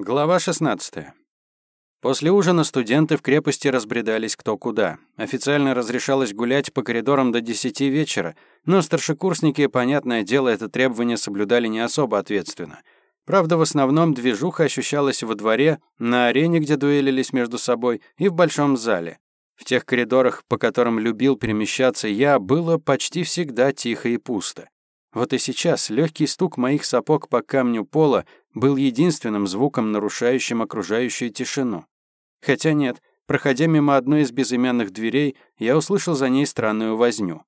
Глава 16. После ужина студенты в крепости разбредались кто куда. Официально разрешалось гулять по коридорам до 10 вечера, но старшекурсники, понятное дело, это требование соблюдали не особо ответственно. Правда, в основном движуха ощущалась во дворе, на арене, где дуэлились между собой, и в большом зале. В тех коридорах, по которым любил перемещаться я, было почти всегда тихо и пусто. Вот и сейчас легкий стук моих сапог по камню пола был единственным звуком, нарушающим окружающую тишину. Хотя нет, проходя мимо одной из безымянных дверей, я услышал за ней странную возню.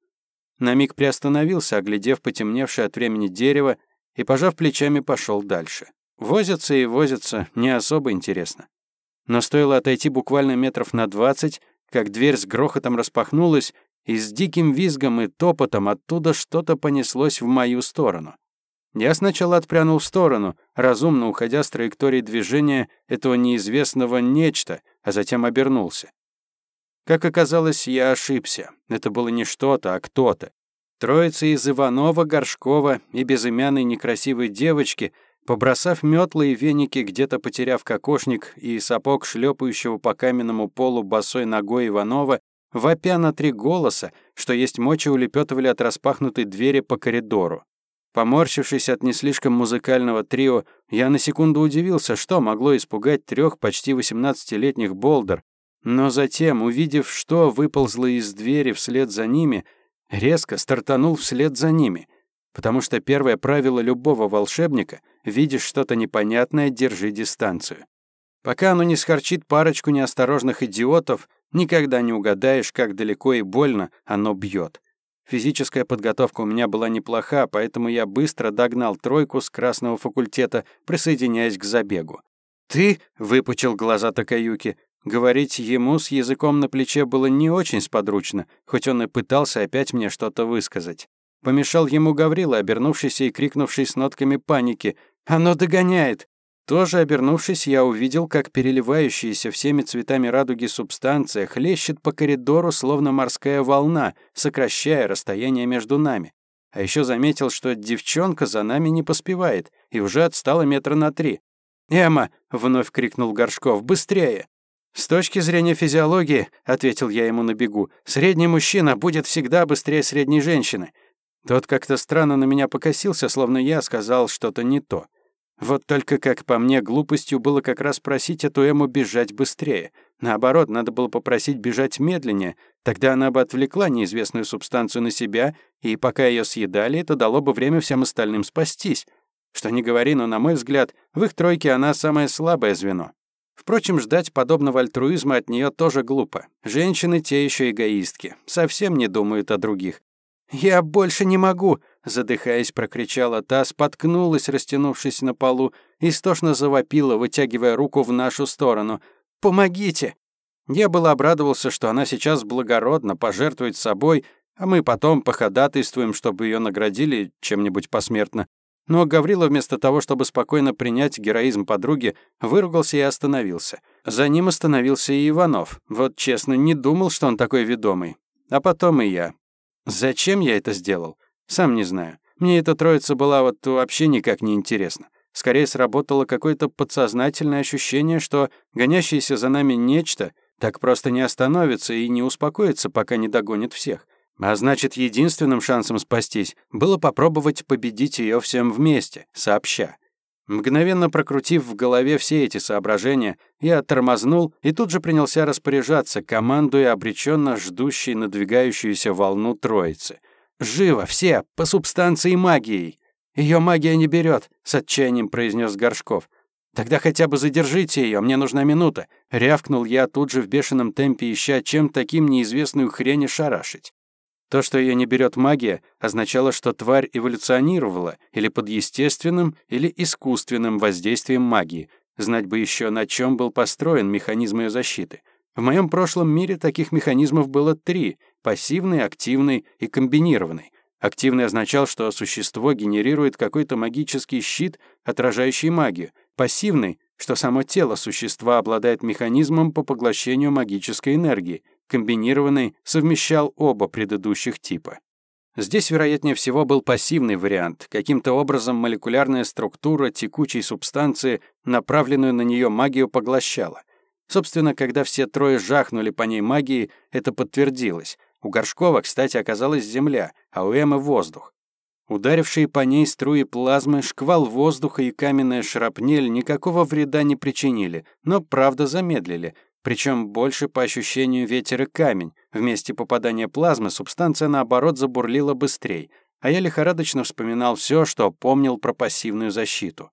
На миг приостановился, оглядев потемневшее от времени дерево, и, пожав плечами, пошел дальше. Возятся и возятся, не особо интересно. Но стоило отойти буквально метров на двадцать, как дверь с грохотом распахнулась, и с диким визгом и топотом оттуда что-то понеслось в мою сторону. Я сначала отпрянул в сторону, разумно уходя с траектории движения этого неизвестного нечто, а затем обернулся. Как оказалось, я ошибся. Это было не что-то, а кто-то. Троица из Иванова, Горшкова и безымянной некрасивой девочки, побросав метлы и веники, где-то потеряв кокошник и сапог шлепающего по каменному полу босой ногой Иванова, вопя на три голоса, что есть мочи улепетывали от распахнутой двери по коридору. Поморщившись от не слишком музыкального трио, я на секунду удивился, что могло испугать трех почти 18-летних болдер, но затем, увидев, что выползло из двери вслед за ними, резко стартанул вслед за ними, потому что первое правило любого волшебника — видишь что-то непонятное, держи дистанцию. Пока оно не схорчит парочку неосторожных идиотов, никогда не угадаешь, как далеко и больно оно бьет. Физическая подготовка у меня была неплоха, поэтому я быстро догнал тройку с красного факультета, присоединяясь к забегу. «Ты?» — выпучил глаза Такаюки. Говорить ему с языком на плече было не очень сподручно, хоть он и пытался опять мне что-то высказать. Помешал ему Гаврила, обернувшийся и крикнувший с нотками паники. «Оно догоняет!» Тоже обернувшись, я увидел, как переливающаяся всеми цветами радуги субстанция хлещет по коридору, словно морская волна, сокращая расстояние между нами. А еще заметил, что девчонка за нами не поспевает и уже отстала метра на три. «Эмма!» — вновь крикнул Горшков. «Быстрее!» «С точки зрения физиологии», — ответил я ему на бегу, «средний мужчина будет всегда быстрее средней женщины». Тот как-то странно на меня покосился, словно я сказал что-то не то. Вот только, как по мне, глупостью было как раз просить эту Эму бежать быстрее. Наоборот, надо было попросить бежать медленнее. Тогда она бы отвлекла неизвестную субстанцию на себя, и пока ее съедали, это дало бы время всем остальным спастись. Что не говори, но, на мой взгляд, в их тройке она самое слабое звено. Впрочем, ждать подобного альтруизма от нее тоже глупо. Женщины те еще эгоистки, совсем не думают о других. «Я больше не могу!» — задыхаясь, прокричала та, споткнулась, растянувшись на полу, истошно завопила, вытягивая руку в нашу сторону. «Помогите!» Я был обрадовался, что она сейчас благородно пожертвует собой, а мы потом походатайствуем, чтобы ее наградили чем-нибудь посмертно. Но Гаврила вместо того, чтобы спокойно принять героизм подруги, выругался и остановился. За ним остановился и Иванов. Вот честно, не думал, что он такой ведомый. А потом и я. Зачем я это сделал? Сам не знаю. Мне эта троица была вот вообще никак не интересна. Скорее сработало какое-то подсознательное ощущение, что гонящееся за нами нечто так просто не остановится и не успокоится, пока не догонит всех. А значит, единственным шансом спастись было попробовать победить ее всем вместе, сообща. Мгновенно прокрутив в голове все эти соображения, я тормознул и тут же принялся распоряжаться, командуя обреченно ждущей надвигающуюся волну троицы. «Живо, все, по субстанции магией!» Ее магия не берет, с отчаянием произнес Горшков. «Тогда хотя бы задержите ее, мне нужна минута», — рявкнул я тут же в бешеном темпе, ища чем таким неизвестную хрень шарашить. То, что ее не берет магия, означало, что тварь эволюционировала или под естественным, или искусственным воздействием магии. Знать бы еще, на чем был построен механизм ее защиты. В моем прошлом мире таких механизмов было три — пассивный, активный и комбинированный. Активный означал, что существо генерирует какой-то магический щит, отражающий магию. Пассивный, что само тело существа обладает механизмом по поглощению магической энергии комбинированный, совмещал оба предыдущих типа. Здесь, вероятнее всего, был пассивный вариант. Каким-то образом молекулярная структура текучей субстанции, направленную на нее магию, поглощала. Собственно, когда все трое жахнули по ней магией, это подтвердилось. У Горшкова, кстати, оказалась земля, а у Эммы — воздух. Ударившие по ней струи плазмы, шквал воздуха и каменная шрапнель никакого вреда не причинили, но правда замедлили, причем больше по ощущению ветер и камень. В месте попадания плазмы субстанция, наоборот, забурлила быстрее, а я лихорадочно вспоминал все, что помнил про пассивную защиту.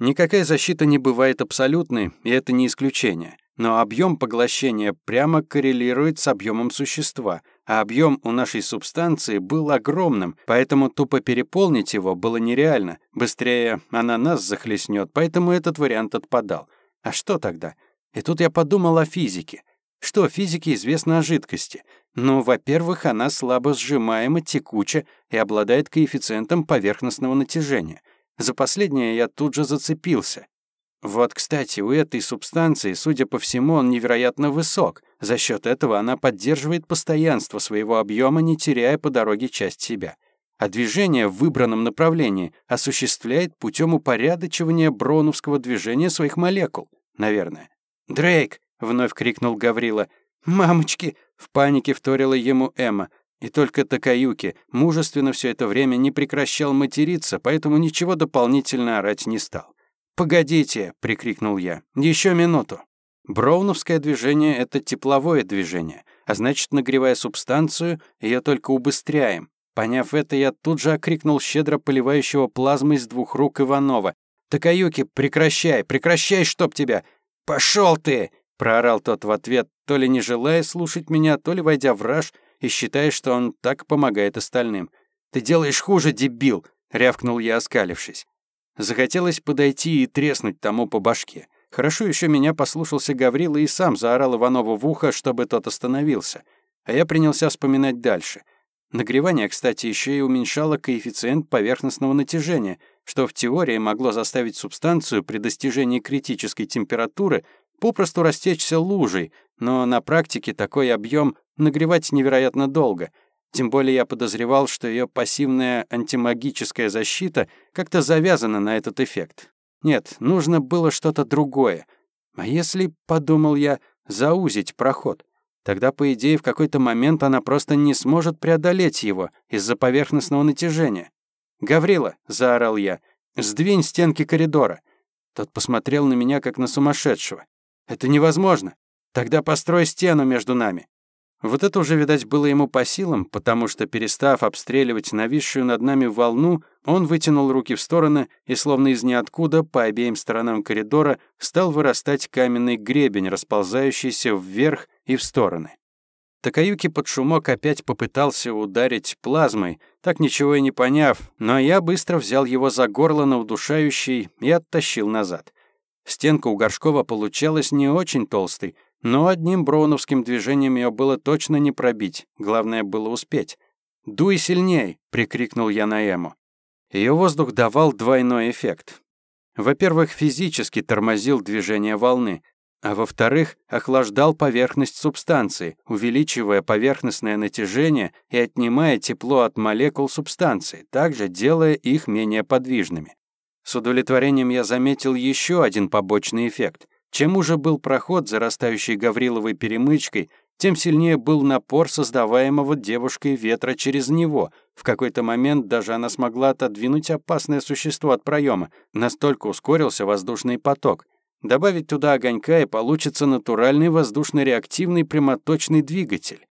Никакая защита не бывает абсолютной, и это не исключение. Но объем поглощения прямо коррелирует с объемом существа, а объем у нашей субстанции был огромным, поэтому тупо переполнить его было нереально. Быстрее она нас захлестнет, поэтому этот вариант отпадал. А что тогда? И тут я подумал о физике. Что физике известно о жидкости? Ну, во-первых, она слабо сжимаема, текуча и обладает коэффициентом поверхностного натяжения. За последнее я тут же зацепился. Вот, кстати, у этой субстанции, судя по всему, он невероятно высок. За счет этого она поддерживает постоянство своего объема, не теряя по дороге часть себя. А движение в выбранном направлении осуществляет путем упорядочивания броуновского движения своих молекул, наверное. «Дрейк!» — вновь крикнул Гаврила. «Мамочки!» — в панике вторила ему Эмма. И только Такаюки мужественно все это время не прекращал материться, поэтому ничего дополнительно орать не стал. «Погодите!» — прикрикнул я. «Еще минуту!» Броуновское движение — это тепловое движение, а значит, нагревая субстанцию, ее только убыстряем. Поняв это, я тут же окрикнул щедро поливающего плазмой из двух рук Иванова. «Такаюки, прекращай, прекращай, чтоб тебя!» «Пошел ты!» — проорал тот в ответ, то ли не желая слушать меня, то ли войдя в раж и считая, что он так помогает остальным. «Ты делаешь хуже, дебил!» — рявкнул я, оскалившись. Захотелось подойти и треснуть тому по башке. Хорошо еще меня послушался Гаврила и сам заорал Иванову в ухо, чтобы тот остановился. А я принялся вспоминать дальше. Нагревание, кстати, еще и уменьшало коэффициент поверхностного натяжения, что в теории могло заставить субстанцию при достижении критической температуры попросту растечься лужей, но на практике такой объем нагревать невероятно долго — тем более я подозревал, что ее пассивная антимагическая защита как-то завязана на этот эффект. Нет, нужно было что-то другое. А если, подумал я, заузить проход? Тогда, по идее, в какой-то момент она просто не сможет преодолеть его из-за поверхностного натяжения. «Гаврила!» — заорал я. «Сдвинь стенки коридора!» Тот посмотрел на меня, как на сумасшедшего. «Это невозможно! Тогда построй стену между нами!» Вот это уже, видать, было ему по силам, потому что, перестав обстреливать нависшую над нами волну, он вытянул руки в стороны, и, словно из ниоткуда, по обеим сторонам коридора стал вырастать каменный гребень, расползающийся вверх и в стороны. Такаюки под шумок опять попытался ударить плазмой, так ничего и не поняв, но я быстро взял его за горло на удушающий и оттащил назад. Стенка у Горшкова получалась не очень толстой, но одним броуновским движением ее было точно не пробить, главное было успеть. «Дуй сильней!» — прикрикнул я на Эму. Ее воздух давал двойной эффект. Во-первых, физически тормозил движение волны, а во-вторых, охлаждал поверхность субстанции, увеличивая поверхностное натяжение и отнимая тепло от молекул субстанции, также делая их менее подвижными. С удовлетворением я заметил еще один побочный эффект. Чем уже был проход, зарастающий Гавриловой перемычкой, тем сильнее был напор создаваемого девушкой ветра через него. В какой-то момент даже она смогла отодвинуть опасное существо от проема. Настолько ускорился воздушный поток. Добавить туда огонька, и получится натуральный воздушно-реактивный прямоточный двигатель.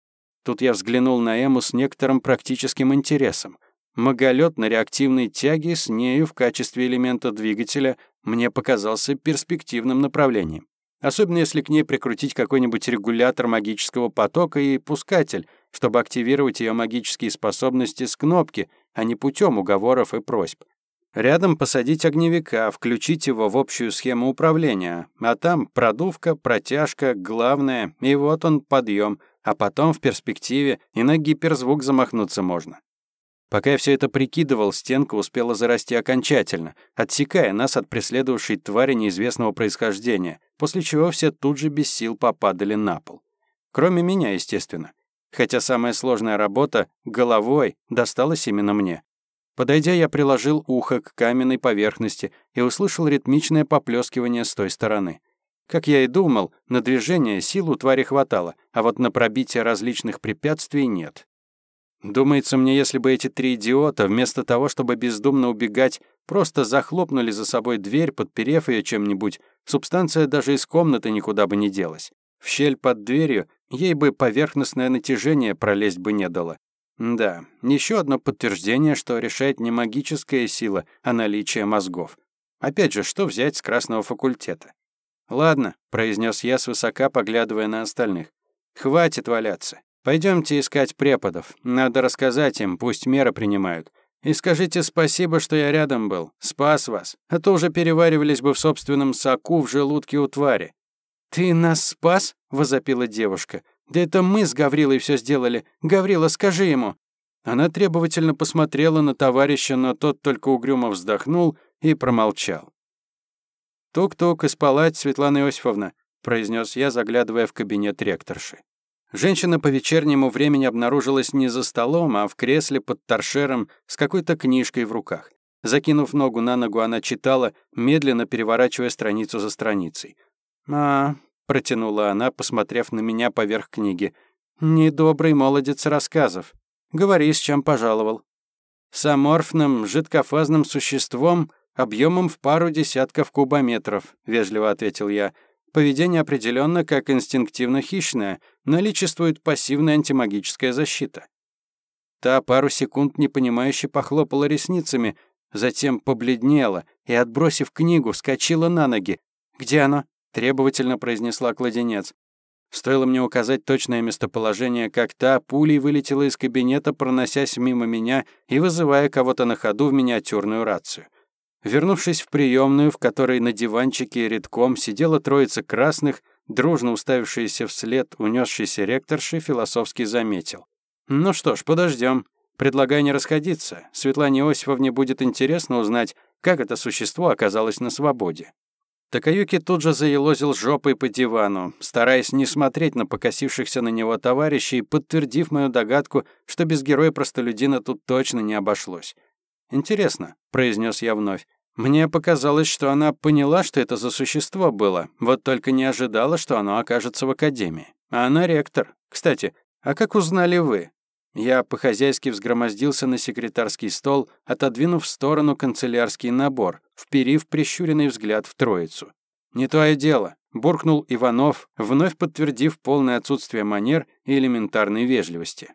Тут я взглянул на Эму с некоторым практическим интересом. Маголет на реактивной тяге с нею в качестве элемента двигателя мне показался перспективным направлением. Особенно если к ней прикрутить какой-нибудь регулятор магического потока и пускатель, чтобы активировать ее магические способности с кнопки, а не путем уговоров и просьб. Рядом посадить огневика, включить его в общую схему управления, а там продувка, протяжка, главное, и вот он подъем, а потом в перспективе и на гиперзвук замахнуться можно. Пока я все это прикидывал, стенка успела зарасти окончательно, отсекая нас от преследовавшей твари неизвестного происхождения, после чего все тут же без сил попадали на пол. Кроме меня, естественно. хотя самая сложная работа — головой — досталась именно мне. Подойдя, я приложил ухо к каменной поверхности и услышал ритмичное поплескивание с той стороны. Как я и думал, на движение сил у твари хватало, а вот на пробитие различных препятствий нет. Думается мне, если бы эти три идиота, вместо того, чтобы бездумно убегать, просто захлопнули за собой дверь, подперев ее чем-нибудь, субстанция даже из комнаты никуда бы не делась. В щель под дверью ей бы поверхностное натяжение пролезть бы не дало. Да, еще одно подтверждение, что решает не магическая сила, а наличие мозгов. Опять же, что взять с красного факультета? «Ладно», — произнес я свысока, поглядывая на остальных. «Хватит валяться. Пойдемте искать преподов. Надо рассказать им, пусть меры принимают. И скажите спасибо, что я рядом был. Спас вас. А то уже переваривались бы в собственном соку в желудке у твари». «Ты нас спас?» — возопила девушка. «Да это мы с Гаврилой все сделали. Гаврила, скажи ему». Она требовательно посмотрела на товарища, но тот только угрюмо вздохнул и промолчал. «Тук-тук, из палать, Светлана Иосифовна», — произнес я, заглядывая в кабинет ректорши. Женщина по вечернему времени обнаружилась не за столом, а в кресле под торшером с какой-то книжкой в руках. Закинув ногу на ногу, она читала, медленно переворачивая страницу за страницей. «А, протянула она, посмотрев на меня поверх книги. «Недобрый молодец рассказов. Говори, с чем пожаловал». «С аморфным, жидкофазным существом объемом в пару десятков кубометров», — вежливо ответил я. «Поведение определенно как инстинктивно-хищное, наличествует пассивная антимагическая защита». Та пару секунд непонимающе похлопала ресницами, затем побледнела и, отбросив книгу, вскочила на ноги. «Где оно?» требовательно произнесла кладенец. Стоило мне указать точное местоположение, как та пулей вылетела из кабинета, проносясь мимо меня и вызывая кого-то на ходу в миниатюрную рацию. Вернувшись в приемную, в которой на диванчике редком сидела троица красных, дружно уставившаяся вслед унесшийся ректорши, философски заметил. «Ну что ж, подождем. Предлагаю не расходиться. Светлане Иосифовне будет интересно узнать, как это существо оказалось на свободе». Такаюки тут же заелозил жопой по дивану, стараясь не смотреть на покосившихся на него товарищей, подтвердив мою догадку, что без героя-простолюдина тут точно не обошлось. «Интересно», — произнес я вновь. «Мне показалось, что она поняла, что это за существо было, вот только не ожидала, что оно окажется в академии. А она ректор. Кстати, а как узнали вы? Я по-хозяйски взгромоздился на секретарский стол, отодвинув в сторону канцелярский набор, вперив прищуренный взгляд в троицу. «Не твое дело», — буркнул Иванов, вновь подтвердив полное отсутствие манер и элементарной вежливости.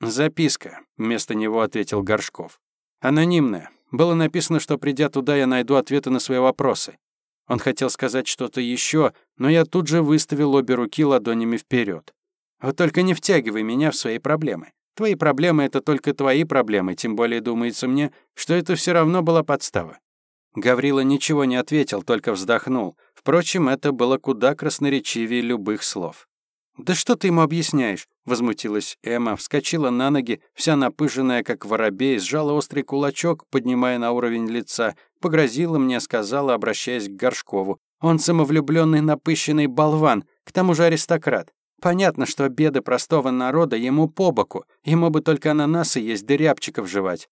«Записка», — вместо него ответил Горшков. «Анонимная. Было написано, что придя туда, я найду ответы на свои вопросы. Он хотел сказать что-то еще, но я тут же выставил обе руки ладонями вперед. Вот только не втягивай меня в свои проблемы. Твои проблемы — это только твои проблемы, тем более думается мне, что это все равно была подстава». Гаврила ничего не ответил, только вздохнул. Впрочем, это было куда красноречивее любых слов. «Да что ты ему объясняешь?» — возмутилась Эмма, вскочила на ноги, вся напыженная, как воробей, сжала острый кулачок, поднимая на уровень лица, погрозила мне, сказала, обращаясь к Горшкову. «Он самовлюбленный напыщенный болван, к тому же аристократ. Понятно, что беды простого народа ему по боку, ему бы только ананасы есть да рябчиков жевать.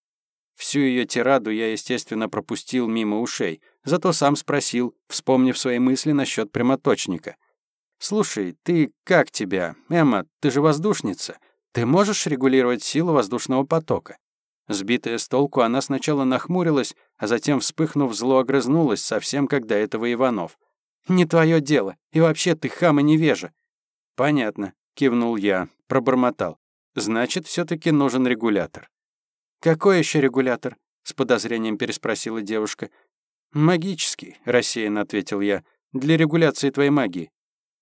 Всю ее тираду я, естественно, пропустил мимо ушей, зато сам спросил, вспомнив свои мысли насчет прямоточника. «Слушай, ты как тебя? Эмма, ты же воздушница. Ты можешь регулировать силу воздушного потока?» Сбитая с толку, она сначала нахмурилась, а затем, вспыхнув, зло огрызнулась, совсем как до этого Иванов. «Не твое дело. И вообще ты хам и невежа. «Понятно», — кивнул я, пробормотал. «Значит, все таки нужен регулятор». «Какой еще регулятор?» — с подозрением переспросила девушка. «Магический», — рассеянно ответил я, — «для регуляции твоей магии».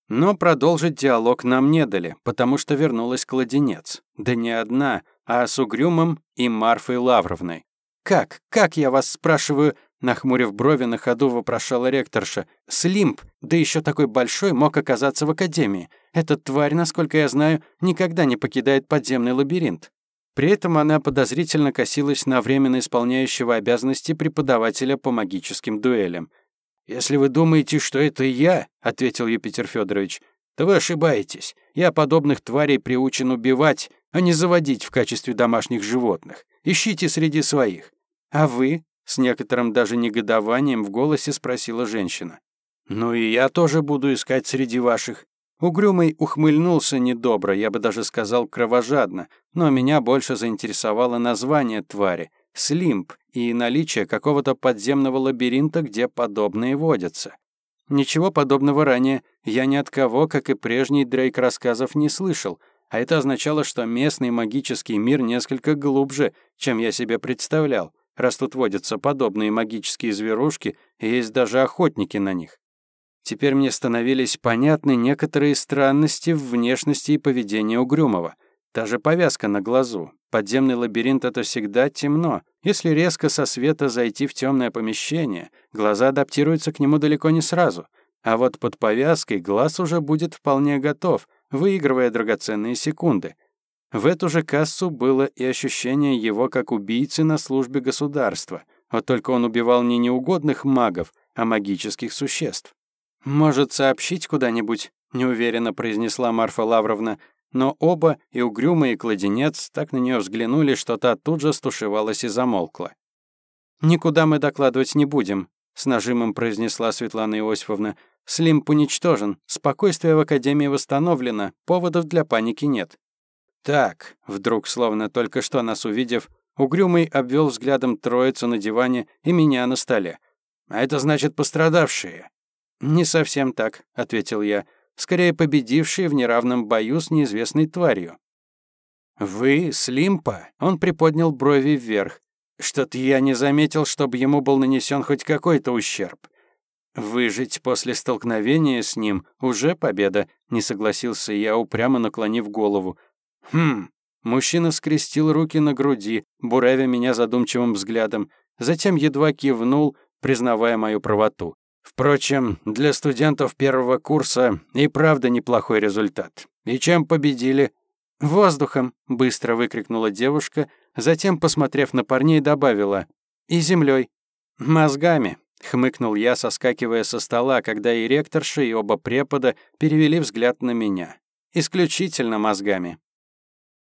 Но продолжить диалог нам не дали, потому что вернулась кладенец. Да не одна, а с Угрюмом и Марфой Лавровной. «Как? Как, я вас спрашиваю?» Нахмурив брови, на ходу вопрошала ректорша. «Слимп, да еще такой большой, мог оказаться в академии. Эта тварь, насколько я знаю, никогда не покидает подземный лабиринт». При этом она подозрительно косилась на временно исполняющего обязанности преподавателя по магическим дуэлям. «Если вы думаете, что это я», — ответил Юпитер Федорович, то вы ошибаетесь. Я подобных тварей приучен убивать, а не заводить в качестве домашних животных. Ищите среди своих. А вы? С некоторым даже негодованием в голосе спросила женщина. Ну и я тоже буду искать среди ваших. Угрюмый ухмыльнулся недобро, я бы даже сказал кровожадно, но меня больше заинтересовало название твари — Слимп и наличие какого-то подземного лабиринта, где подобные водятся. Ничего подобного ранее я ни от кого, как и прежний Дрейк рассказов, не слышал, а это означало, что местный магический мир несколько глубже, чем я себе представлял, раз тут водятся подобные магические зверушки и есть даже охотники на них. Теперь мне становились понятны некоторые странности в внешности и поведении Угрюмова. Та же повязка на глазу. Подземный лабиринт — это всегда темно. Если резко со света зайти в темное помещение, глаза адаптируются к нему далеко не сразу. А вот под повязкой глаз уже будет вполне готов, выигрывая драгоценные секунды. В эту же кассу было и ощущение его как убийцы на службе государства. Вот только он убивал не неугодных магов, а магических существ. «Может, сообщить куда-нибудь?» — неуверенно произнесла Марфа Лавровна, но оба, и угрюмый, и кладенец, так на нее взглянули, что та тут же стушевалась и замолкла. «Никуда мы докладывать не будем», — с нажимом произнесла Светлана Иосифовна. «Слимп уничтожен, спокойствие в Академии восстановлено, поводов для паники нет». «Так», — вдруг, словно только что нас увидев, угрюмый обвел взглядом троицу на диване и меня на столе. «А это значит пострадавшие». «Не совсем так», — ответил я. «Скорее победившие в неравном бою с неизвестной тварью». «Вы, Слимпа?» — он приподнял брови вверх. «Что-то я не заметил, чтобы ему был нанесен хоть какой-то ущерб». «Выжить после столкновения с ним уже победа», — не согласился я, упрямо наклонив голову. «Хм». Мужчина скрестил руки на груди, буравя меня задумчивым взглядом, затем едва кивнул, признавая мою правоту. Впрочем, для студентов первого курса и правда неплохой результат. И чем победили? «Воздухом!» — быстро выкрикнула девушка, затем, посмотрев на парней, добавила. «И землей. «Мозгами!» — хмыкнул я, соскакивая со стола, когда и ректорша, и оба препода перевели взгляд на меня. «Исключительно мозгами».